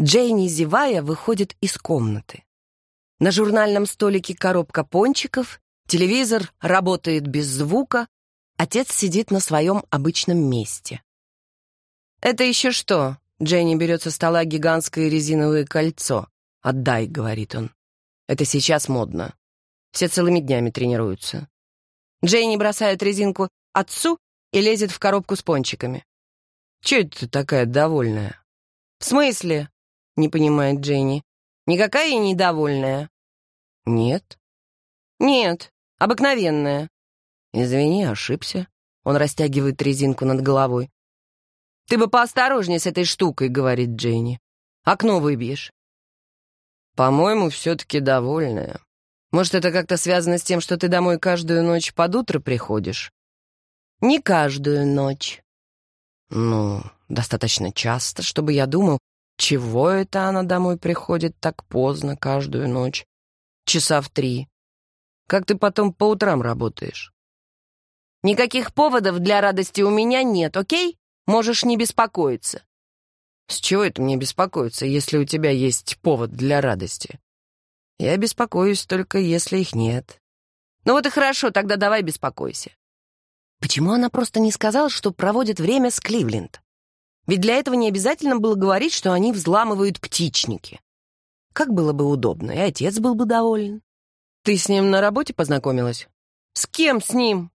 Джейни, зевая, выходит из комнаты. На журнальном столике коробка пончиков, телевизор работает без звука, отец сидит на своем обычном месте. «Это еще что?» Джейни берет со стола гигантское резиновое кольцо. «Отдай», — говорит он. «Это сейчас модно. Все целыми днями тренируются». Джейни бросает резинку отцу и лезет в коробку с пончиками. «Чего это ты такая довольная?» «В смысле?» не понимает Дженни. «Никакая недовольная». «Нет». «Нет, обыкновенная». «Извини, ошибся». Он растягивает резинку над головой. «Ты бы поосторожнее с этой штукой», — говорит Дженни. «Окно выбьешь». «По-моему, все-таки довольная. Может, это как-то связано с тем, что ты домой каждую ночь под утро приходишь?» «Не каждую ночь». «Ну, достаточно часто, чтобы я думал, чего это она домой приходит так поздно каждую ночь? Часа в три. Как ты потом по утрам работаешь? Никаких поводов для радости у меня нет, окей? Можешь не беспокоиться. С чего это мне беспокоиться, если у тебя есть повод для радости? Я беспокоюсь только, если их нет. Ну вот и хорошо, тогда давай беспокойся. Почему она просто не сказала, что проводит время с Кливленд? Ведь для этого не обязательно было говорить, что они взламывают птичники. Как было бы удобно, и отец был бы доволен. Ты с ним на работе познакомилась? С кем с ним?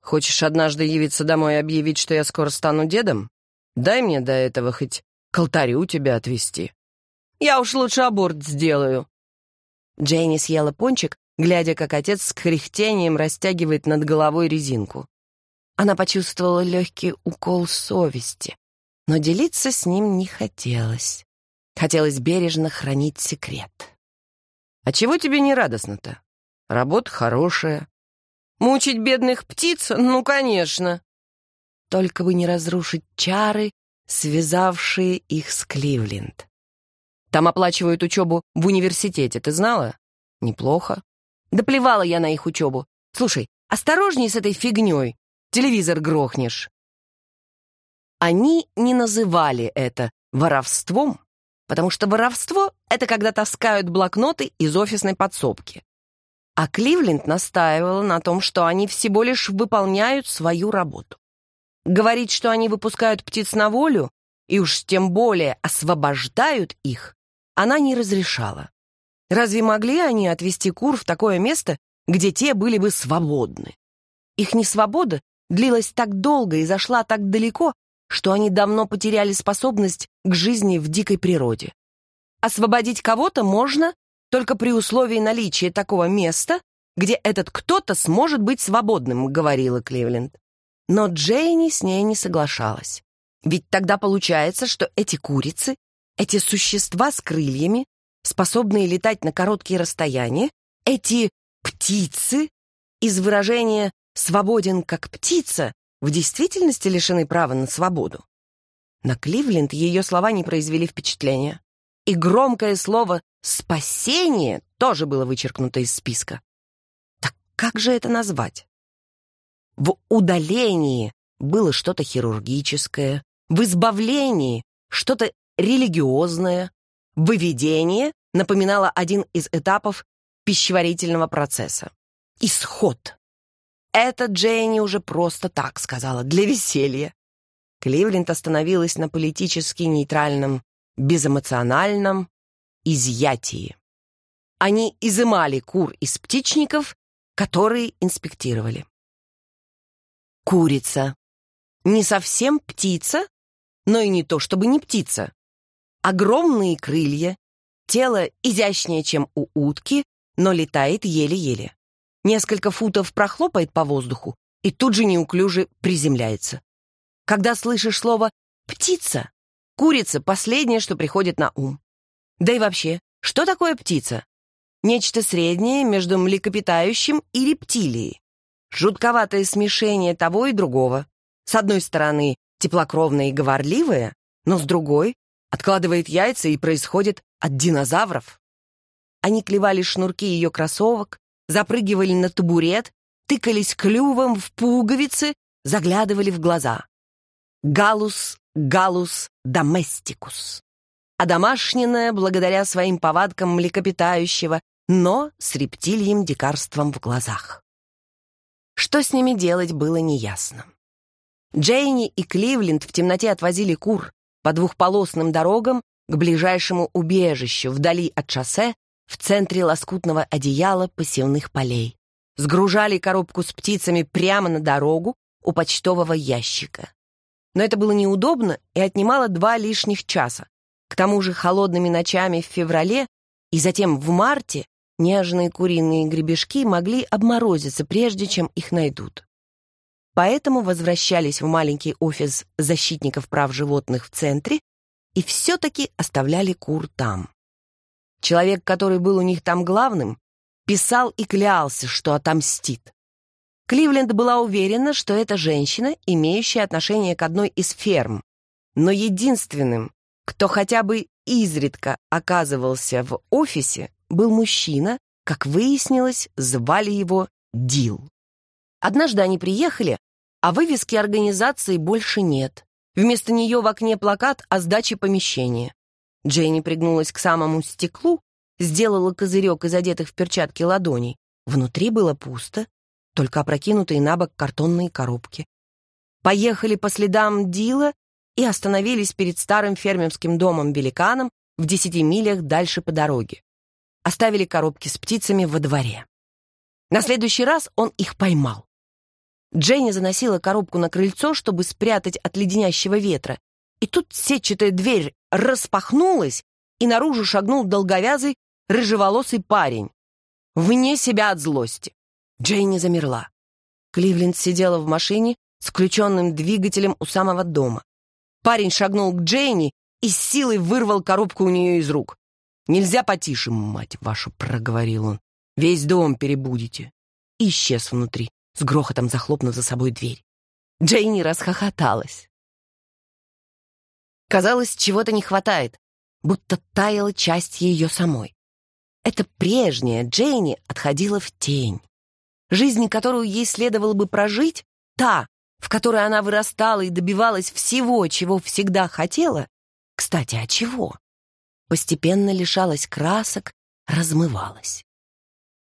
Хочешь однажды явиться домой и объявить, что я скоро стану дедом? Дай мне до этого хоть к алтарю тебя отвезти. Я уж лучше аборт сделаю. Джейни съела пончик, глядя, как отец с кряхтением растягивает над головой резинку. Она почувствовала легкий укол совести но делиться с ним не хотелось. Хотелось бережно хранить секрет. «А чего тебе не радостно-то? Работа хорошая. Мучить бедных птиц? Ну, конечно!» Только бы не разрушить чары, связавшие их с Кливленд. «Там оплачивают учебу в университете, ты знала?» «Неплохо. Да плевала я на их учебу. Слушай, осторожней с этой фигней. Телевизор грохнешь». Они не называли это воровством, потому что воровство — это когда таскают блокноты из офисной подсобки. А Кливленд настаивала на том, что они всего лишь выполняют свою работу. Говорить, что они выпускают птиц на волю, и уж тем более освобождают их, она не разрешала. Разве могли они отвести кур в такое место, где те были бы свободны? Их несвобода длилась так долго и зашла так далеко, что они давно потеряли способность к жизни в дикой природе. Освободить кого-то можно только при условии наличия такого места, где этот кто-то сможет быть свободным, говорила Кливленд. Но Джейни с ней не соглашалась. Ведь тогда получается, что эти курицы, эти существа с крыльями, способные летать на короткие расстояния, эти птицы, из выражения «свободен как птица» в действительности лишены права на свободу. На Кливленд ее слова не произвели впечатления. И громкое слово «спасение» тоже было вычеркнуто из списка. Так как же это назвать? В удалении было что-то хирургическое, в избавлении что-то религиозное, выведение напоминало один из этапов пищеварительного процесса. Исход. Это Дженни уже просто так сказала, для веселья. Кливленд остановилась на политически нейтральном, безэмоциональном изъятии. Они изымали кур из птичников, которые инспектировали. Курица. Не совсем птица, но и не то чтобы не птица. Огромные крылья, тело изящнее, чем у утки, но летает еле-еле несколько футов прохлопает по воздуху и тут же неуклюже приземляется. Когда слышишь слово «птица», курица — последнее, что приходит на ум. Да и вообще, что такое птица? Нечто среднее между млекопитающим и рептилией. Жутковатое смешение того и другого. С одной стороны, теплокровное и говорливое, но с другой — откладывает яйца и происходит от динозавров. Они клевали шнурки ее кроссовок, запрыгивали на табурет, тыкались клювом в пуговицы, заглядывали в глаза. Галус, галус, доместикус. А Одомашненная благодаря своим повадкам млекопитающего, но с рептильем дикарством в глазах. Что с ними делать, было неясно. Джейни и Кливленд в темноте отвозили кур по двухполосным дорогам к ближайшему убежищу вдали от шоссе в центре лоскутного одеяла посевных полей. Сгружали коробку с птицами прямо на дорогу у почтового ящика. Но это было неудобно и отнимало два лишних часа. К тому же холодными ночами в феврале и затем в марте нежные куриные гребешки могли обморозиться, прежде чем их найдут. Поэтому возвращались в маленький офис защитников прав животных в центре и все-таки оставляли кур там человек, который был у них там главным, писал и клялся, что отомстит. Кливленд была уверена, что это женщина, имеющая отношение к одной из ферм. Но единственным, кто хотя бы изредка оказывался в офисе, был мужчина, как выяснилось, звали его Дил. Однажды они приехали, а вывески организации больше нет. Вместо нее в окне плакат о сдаче помещения. Джейни пригнулась к самому стеклу, сделала козырек из одетых в перчатки ладоней. Внутри было пусто, только опрокинутые на бок картонные коробки. Поехали по следам Дила и остановились перед старым фермерским домом-великаном в десяти милях дальше по дороге. Оставили коробки с птицами во дворе. На следующий раз он их поймал. Дженни заносила коробку на крыльцо, чтобы спрятать от леденящего ветра, и тут сетчатая дверь распахнулась, и наружу шагнул долговязый, рыжеволосый парень. Вне себя от злости. Джейни замерла. Кливленд сидела в машине с включенным двигателем у самого дома. Парень шагнул к Джейни и с силой вырвал коробку у нее из рук. «Нельзя потише, мать вашу!» — проговорил он. «Весь дом перебудете!» И исчез внутри, с грохотом захлопнув за собой дверь. Джейни расхохоталась. Казалось, чего-то не хватает, будто таяла часть ее самой. Эта прежняя Джейни отходила в тень. Жизнь, которую ей следовало бы прожить, та, в которой она вырастала и добивалась всего, чего всегда хотела, кстати, а чего? Постепенно лишалась красок, размывалась.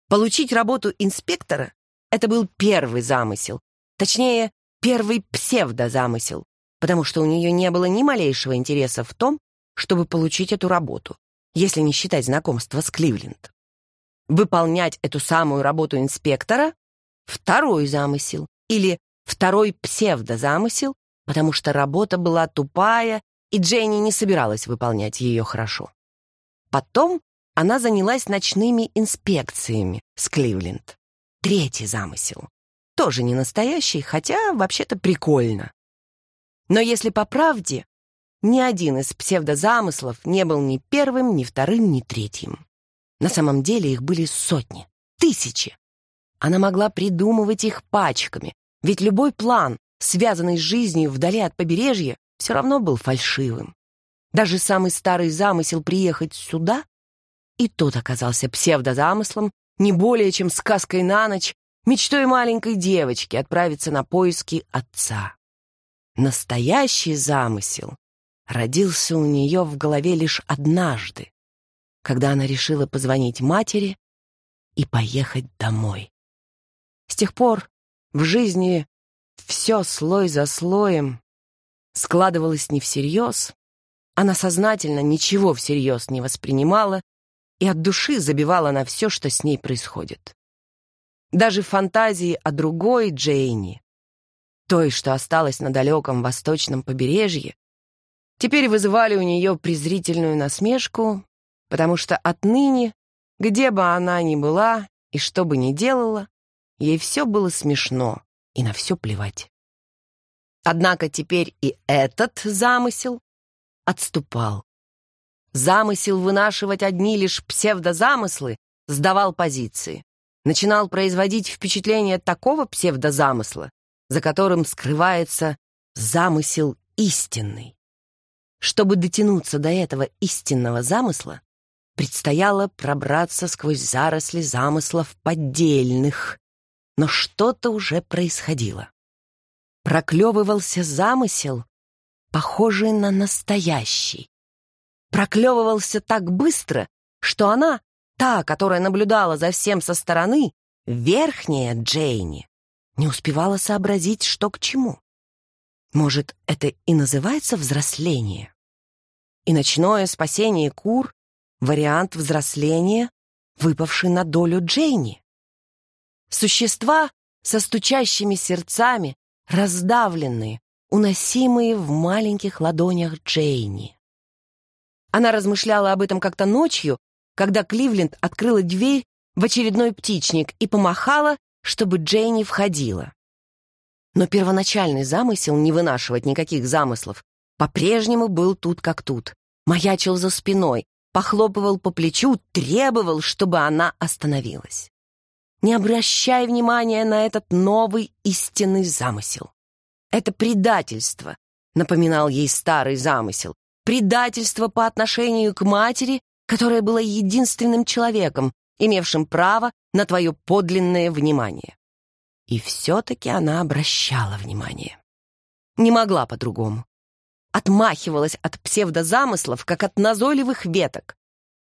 Получить работу инспектора — это был первый замысел, точнее, первый псевдозамысел, потому что у нее не было ни малейшего интереса в том, чтобы получить эту работу, если не считать знакомства с Кливленд. Выполнять эту самую работу инспектора — второй замысел или второй псевдозамысел, потому что работа была тупая, и Дженни не собиралась выполнять ее хорошо. Потом она занялась ночными инспекциями с Кливленд. Третий замысел. Тоже не настоящий, хотя вообще-то прикольно. Но если по правде, ни один из псевдозамыслов не был ни первым, ни вторым, ни третьим. На самом деле их были сотни, тысячи. Она могла придумывать их пачками, ведь любой план, связанный с жизнью вдали от побережья, все равно был фальшивым. Даже самый старый замысел приехать сюда, и тот оказался псевдозамыслом, не более чем сказкой на ночь, мечтой маленькой девочки отправиться на поиски отца настоящий замысел родился у нее в голове лишь однажды, когда она решила позвонить матери и поехать домой. С тех пор в жизни все слой за слоем складывалось не всерьез, она сознательно ничего всерьез не воспринимала и от души забивала на все, что с ней происходит. Даже фантазии о другой Джейни, той, что осталось на далеком восточном побережье, теперь вызывали у нее презрительную насмешку, потому что отныне, где бы она ни была и что бы ни делала, ей все было смешно и на все плевать. Однако теперь и этот замысел отступал. Замысел вынашивать одни лишь псевдозамыслы сдавал позиции, начинал производить впечатление такого псевдозамысла, за которым скрывается замысел истинный. Чтобы дотянуться до этого истинного замысла, предстояло пробраться сквозь заросли замыслов поддельных, но что-то уже происходило. Проклевывался замысел, похожий на настоящий. Проклевывался так быстро, что она, та, которая наблюдала за всем со стороны, верхняя Джейни, не успевала сообразить, что к чему. Может, это и называется взросление? И ночное спасение кур — вариант взросления, выпавший на долю Джейни. Существа со стучащими сердцами, раздавленные, уносимые в маленьких ладонях Джейни. Она размышляла об этом как-то ночью, когда Кливленд открыла дверь в очередной птичник и помахала, чтобы Джейни входила. Но первоначальный замысел не вынашивать никаких замыслов по-прежнему был тут как тут. Маячил за спиной, похлопывал по плечу, требовал, чтобы она остановилась. Не обращай внимания на этот новый истинный замысел. Это предательство, напоминал ей старый замысел. Предательство по отношению к матери, которая была единственным человеком, имевшим право на твое подлинное внимание. И все-таки она обращала внимание. Не могла по-другому. Отмахивалась от псевдозамыслов, как от назойливых веток.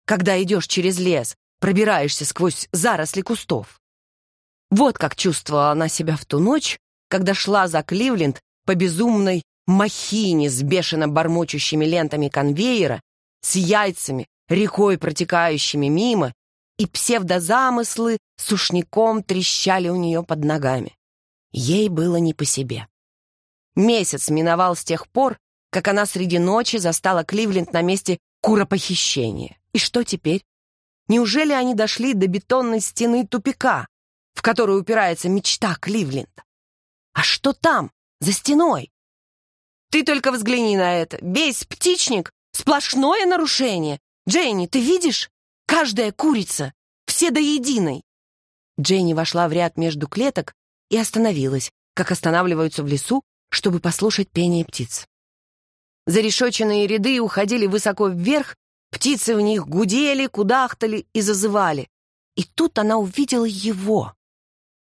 Когда идешь через лес, пробираешься сквозь заросли кустов. Вот как чувствовала она себя в ту ночь, когда шла за Кливленд по безумной махине с бешено бормочущими лентами конвейера, с яйцами, рекой протекающими мимо и псевдозамыслы сушняком трещали у нее под ногами. Ей было не по себе. Месяц миновал с тех пор, как она среди ночи застала Кливленд на месте куропохищения. И что теперь? Неужели они дошли до бетонной стены тупика, в которую упирается мечта Кливленд? А что там, за стеной? Ты только взгляни на это. Весь птичник — сплошное нарушение. Джейни, ты видишь? Каждая курица! Все до единой!» Дженни вошла в ряд между клеток и остановилась, как останавливаются в лесу, чтобы послушать пение птиц. Зарешоченные ряды уходили высоко вверх, птицы в них гудели, кудахтали и зазывали. И тут она увидела его.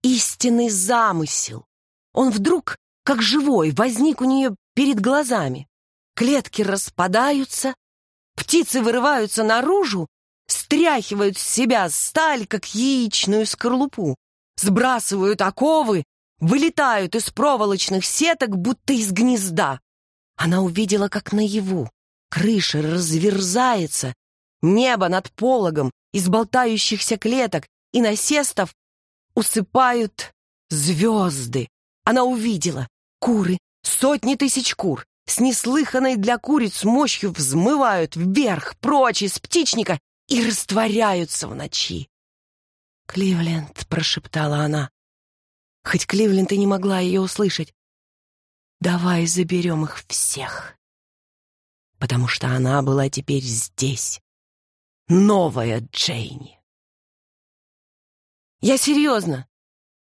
Истинный замысел. Он вдруг, как живой, возник у нее перед глазами. Клетки распадаются, птицы вырываются наружу, стряхивают с себя сталь, как яичную скорлупу, сбрасывают оковы, вылетают из проволочных сеток, будто из гнезда. Она увидела, как наяву крыша разверзается, небо над пологом из болтающихся клеток и насестов усыпают звезды. Она увидела куры, сотни тысяч кур, с неслыханной для куриц мощью взмывают вверх, прочь из птичника и растворяются в ночи. «Кливленд», — прошептала она. Хоть Кливленд и не могла ее услышать. «Давай заберем их всех». Потому что она была теперь здесь. Новая Джейни. «Я серьезно.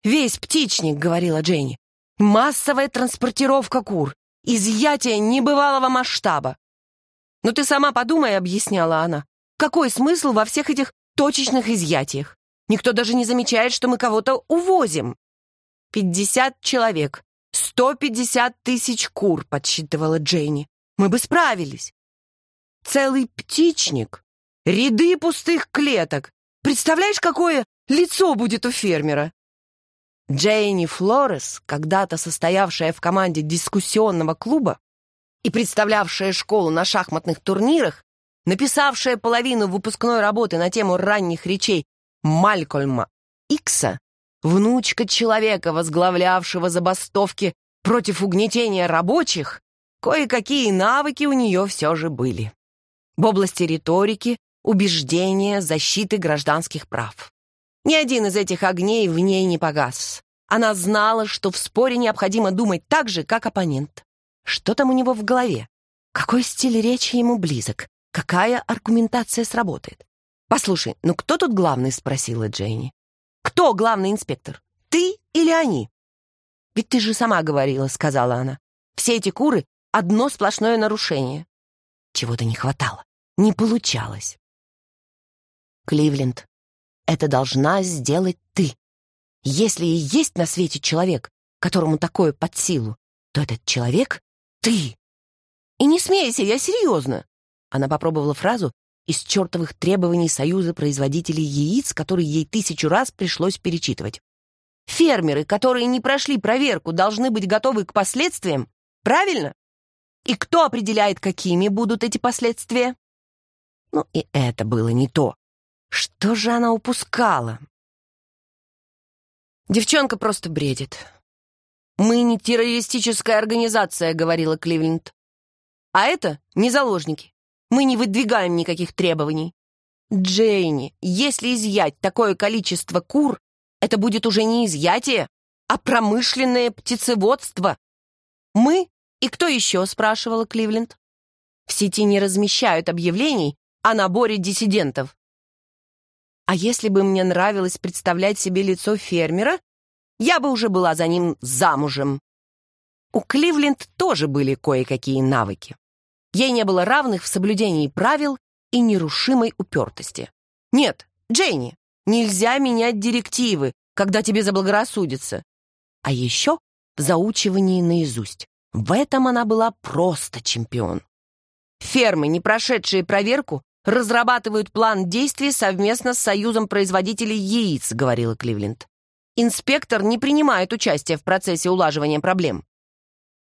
Весь птичник», — говорила Джейни. «Массовая транспортировка кур. Изъятие небывалого масштаба. «Ну ты сама подумай», — объясняла она. Какой смысл во всех этих точечных изъятиях? Никто даже не замечает, что мы кого-то увозим. 50 человек, 150 тысяч кур, подсчитывала Джейни. Мы бы справились. Целый птичник, ряды пустых клеток. Представляешь, какое лицо будет у фермера? Джейни Флорес, когда-то состоявшая в команде дискуссионного клуба и представлявшая школу на шахматных турнирах, написавшая половину выпускной работы на тему ранних речей Малькольма Икса, внучка человека, возглавлявшего забастовки против угнетения рабочих, кое-какие навыки у нее все же были. В области риторики, убеждения, защиты гражданских прав. Ни один из этих огней в ней не погас. Она знала, что в споре необходимо думать так же, как оппонент. Что там у него в голове? Какой стиль речи ему близок? Какая аргументация сработает? «Послушай, ну кто тут главный?» — спросила Дженни. «Кто главный инспектор? Ты или они?» «Ведь ты же сама говорила», — сказала она. «Все эти куры — одно сплошное нарушение». Чего-то не хватало, не получалось. «Кливленд, это должна сделать ты. Если и есть на свете человек, которому такое под силу, то этот человек — ты. И не смейся, я серьезно. Она попробовала фразу из чертовых требований Союза производителей яиц, которые ей тысячу раз пришлось перечитывать. Фермеры, которые не прошли проверку, должны быть готовы к последствиям, правильно? И кто определяет, какими будут эти последствия? Ну и это было не то. Что же она упускала? Девчонка просто бредит. «Мы не террористическая организация», — говорила Кливленд. «А это не заложники. Мы не выдвигаем никаких требований. Джейни, если изъять такое количество кур, это будет уже не изъятие, а промышленное птицеводство. Мы и кто еще, спрашивала Кливленд. В сети не размещают объявлений о наборе диссидентов. А если бы мне нравилось представлять себе лицо фермера, я бы уже была за ним замужем. У Кливленд тоже были кое-какие навыки. Ей не было равных в соблюдении правил и нерушимой упертости. «Нет, Дженни, нельзя менять директивы, когда тебе заблагорассудится». А еще в заучивании наизусть. В этом она была просто чемпион. Фермы, не прошедшие проверку, разрабатывают план действий совместно с Союзом производителей яиц, говорила Кливленд. Инспектор не принимает участия в процессе улаживания проблем.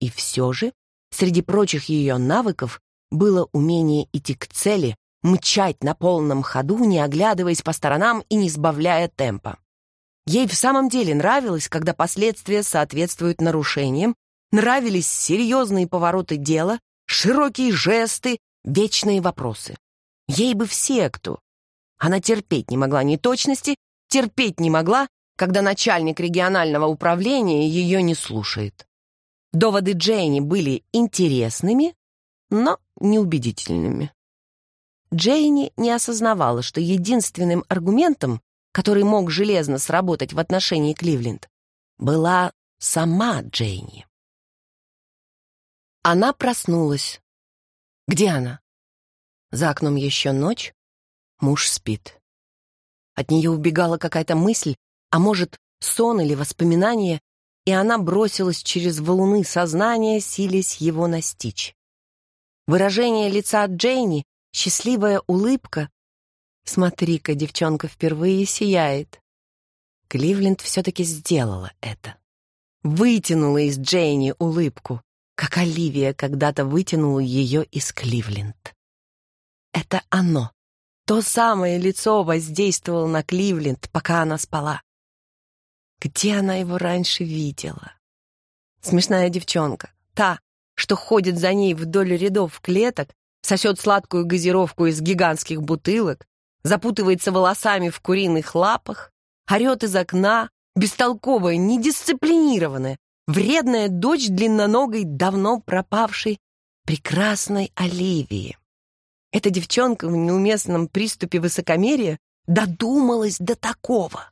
И все же Среди прочих ее навыков было умение идти к цели, мчать на полном ходу, не оглядываясь по сторонам и не сбавляя темпа. Ей в самом деле нравилось, когда последствия соответствуют нарушениям, нравились серьезные повороты дела, широкие жесты, вечные вопросы. Ей бы все кто. Она терпеть не могла неточности, терпеть не могла, когда начальник регионального управления ее не слушает. Доводы Джейни были интересными, но неубедительными. Джейни не осознавала, что единственным аргументом, который мог железно сработать в отношении Кливленд, была сама Джейни. Она проснулась. Где она? За окном еще ночь, муж спит. От нее убегала какая-то мысль, а может, сон или воспоминание, и она бросилась через валуны сознания, силясь его настичь. Выражение лица Джейни, счастливая улыбка. Смотри-ка, девчонка впервые сияет. Кливленд все-таки сделала это. Вытянула из Джейни улыбку, как Оливия когда-то вытянула ее из Кливленд. Это оно. То самое лицо воздействовало на Кливленд, пока она спала где она его раньше видела. Смешная девчонка, та, что ходит за ней вдоль рядов клеток, сосет сладкую газировку из гигантских бутылок, запутывается волосами в куриных лапах, орет из окна, бестолковая, недисциплинированная, вредная дочь длинноногой, давно пропавшей, прекрасной Оливии. Эта девчонка в неуместном приступе высокомерия додумалась до такого.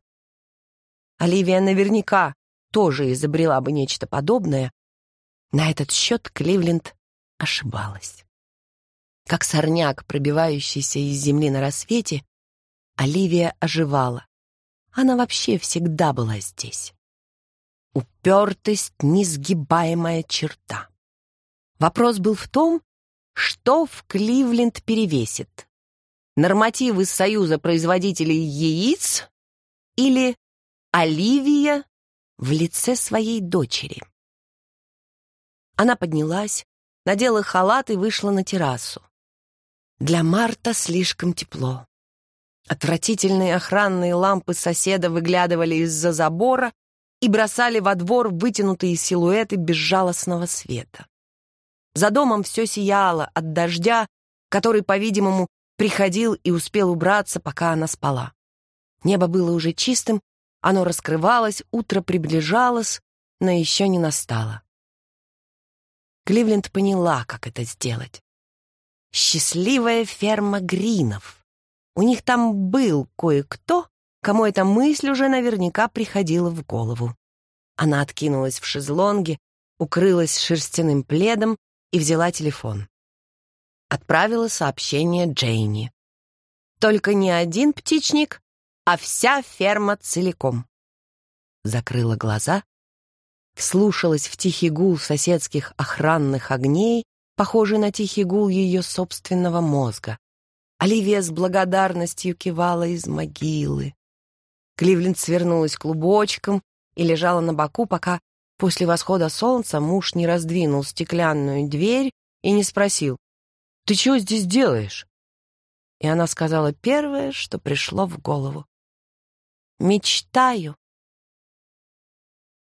Оливия наверняка тоже изобрела бы нечто подобное. На этот счет Кливленд ошибалась. Как сорняк, пробивающийся из земли на рассвете, Оливия оживала. Она вообще всегда была здесь. Упертость — несгибаемая черта. Вопрос был в том, что в Кливленд перевесит. Нормативы Союза производителей яиц или Оливия в лице своей дочери. Она поднялась, надела халат и вышла на террасу. Для Марта слишком тепло. Отвратительные охранные лампы соседа выглядывали из-за забора и бросали во двор вытянутые силуэты безжалостного света. За домом все сияло от дождя, который, по-видимому, приходил и успел убраться, пока она спала. Небо было уже чистым, оно раскрывалось, утро приближалось, но еще не настало. Кливленд поняла, как это сделать. Счастливая ферма Гринов. У них там был кое-кто, кому эта мысль уже наверняка приходила в голову. Она откинулась в шезлонге, укрылась шерстяным пледом и взяла телефон. Отправила сообщение Джейни. Только не один птичник, а вся ферма целиком. Закрыла глаза, вслушалась в тихий гул соседских охранных огней, похожий на тихий гул ее собственного мозга. Оливия с благодарностью кивала из могилы. Кливленд свернулась клубочком и лежала на боку, пока после восхода солнца муж не раздвинул стеклянную дверь и не спросил, «Ты чего здесь делаешь?» И она сказала первое, что пришло в голову мечтаю.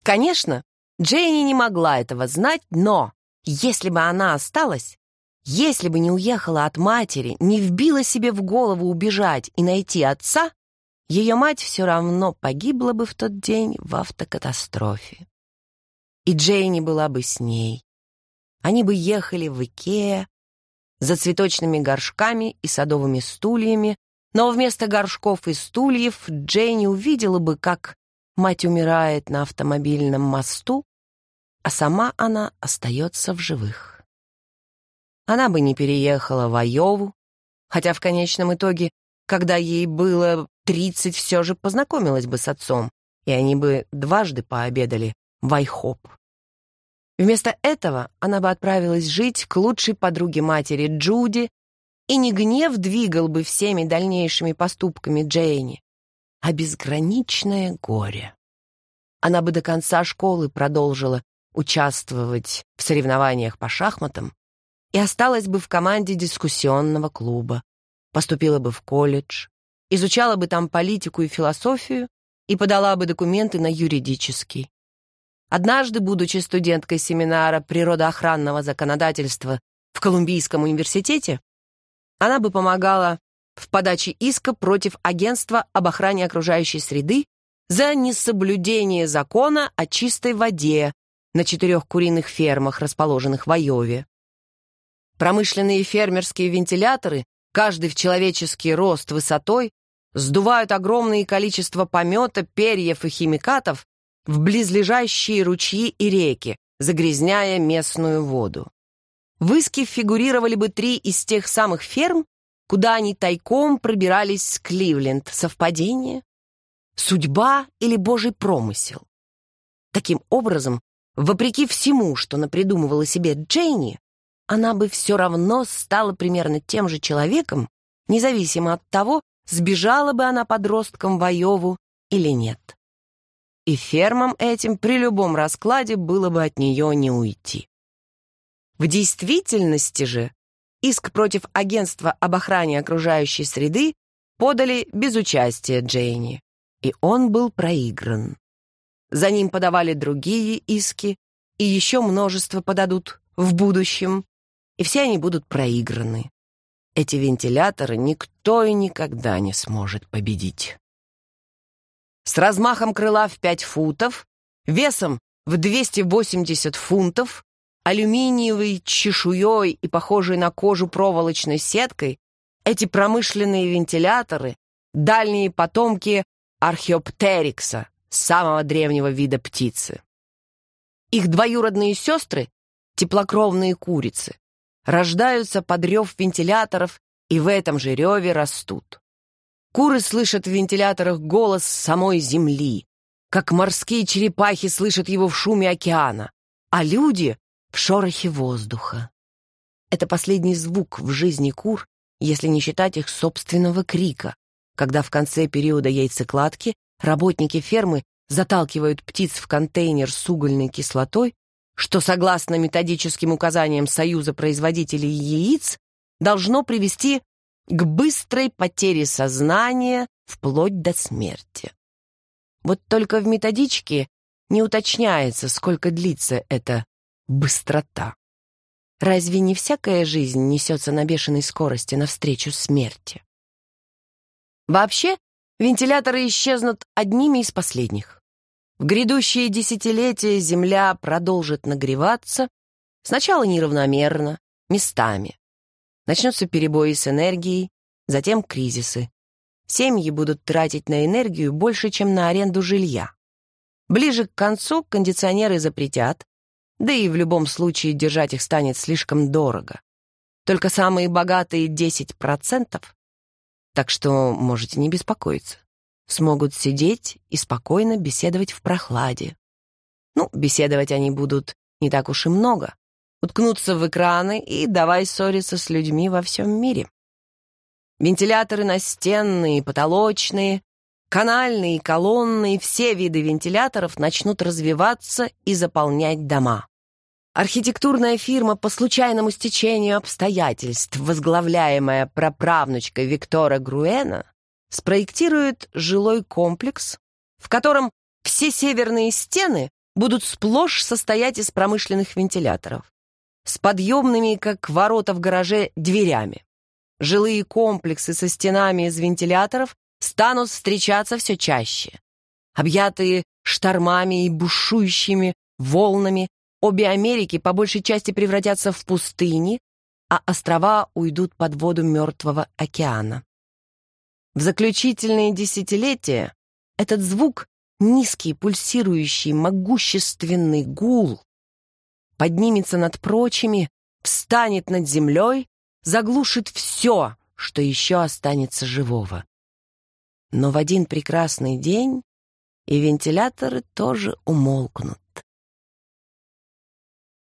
Конечно, Дженни не могла этого знать, но если бы она осталась, если бы не уехала от матери, не вбила себе в голову убежать и найти отца, ее мать все равно погибла бы в тот день в автокатастрофе. И Джейни была бы с ней. Они бы ехали в Икея за цветочными горшками и садовыми стульями, но вместо горшков и стульев Дженни увидела бы, как мать умирает на автомобильном мосту, а сама она остается в живых. Она бы не переехала в Айову, хотя в конечном итоге, когда ей было 30, все же познакомилась бы с отцом, и они бы дважды пообедали в Айхоп. Вместо этого она бы отправилась жить к лучшей подруге матери Джуди и не гнев двигал бы всеми дальнейшими поступками Джейни, а безграничное горе. Она бы до конца школы продолжила участвовать в соревнованиях по шахматам и осталась бы в команде дискуссионного клуба, поступила бы в колледж, изучала бы там политику и философию и подала бы документы на юридический. Однажды, будучи студенткой семинара природоохранного законодательства в Колумбийском университете, она бы помогала в подаче иска против агентства об охране окружающей среды за несоблюдение закона о чистой воде на четырех куриных фермах, расположенных в Айове. Промышленные фермерские вентиляторы, каждый в человеческий рост высотой, сдувают огромное количество помета, перьев и химикатов в близлежащие ручьи и реки, загрязняя местную воду в иске фигурировали бы три из тех самых ферм, куда они тайком пробирались с Кливленд. Совпадение? Судьба или божий промысел? Таким образом, вопреки всему, что напридумывала себе Джейни, она бы все равно стала примерно тем же человеком, независимо от того, сбежала бы она подростком в Айову или нет. И фермам этим при любом раскладе было бы от нее не уйти. В действительности же иск против агентства об охране окружающей среды подали без участия Джейни, и он был проигран. За ним подавали другие иски, и еще множество подадут в будущем, и все они будут проиграны. Эти вентиляторы никто и никогда не сможет победить. С размахом крыла в 5 футов, весом в 280 фунтов, алюминиевой чешуей и похожей на кожу проволочной сеткой, эти промышленные вентиляторы — дальние потомки археоптерикса, самого древнего вида птицы. Их двоюродные сестры — теплокровные курицы, рождаются под рев вентиляторов и в этом же реве растут. Куры слышат в вентиляторах голос самой Земли, как морские черепахи слышат его в шуме океана, а люди в шорохе воздуха. Это последний звук в жизни кур, если не считать их собственного крика, когда в конце периода яйцекладки работники фермы заталкивают птиц в контейнер с угольной кислотой, что, согласно методическим указаниям Союза производителей яиц, должно привести к быстрой потере сознания вплоть до смерти. Вот только в методичке не уточняется, сколько длится это быстрота. Разве не всякая жизнь несется на бешеной скорости навстречу смерти? Вообще, вентиляторы исчезнут одними из последних. В грядущие десятилетия Земля продолжит нагреваться, сначала неравномерно, местами. Начнутся перебои с энергией, затем кризисы. Семьи будут тратить на энергию больше, чем на аренду жилья. Ближе к концу кондиционеры запретят, да и в любом случае держать их станет слишком дорого. Только самые богатые 10%, так что можете не беспокоиться, смогут сидеть и спокойно беседовать в прохладе. Ну, беседовать они будут не так уж и много. Уткнуться в экраны и давай ссориться с людьми во всем мире. Вентиляторы настенные, потолочные, канальные, колонные, все виды вентиляторов начнут развиваться и заполнять дома. Архитектурная фирма по случайному стечению обстоятельств, возглавляемая праправнучкой Виктора Груэна, спроектирует жилой комплекс, в котором все северные стены будут сплошь состоять из промышленных вентиляторов с подъемными, как ворота в гараже, дверями. Жилые комплексы со стенами из вентиляторов станут встречаться все чаще. Объятые штормами и бушующими волнами Обе Америки по большей части превратятся в пустыни, а острова уйдут под воду Мертвого океана. В заключительные десятилетия этот звук — низкий, пульсирующий, могущественный гул — поднимется над прочими, встанет над землей, заглушит все, что еще останется живого. Но в один прекрасный день и вентиляторы тоже умолкнут.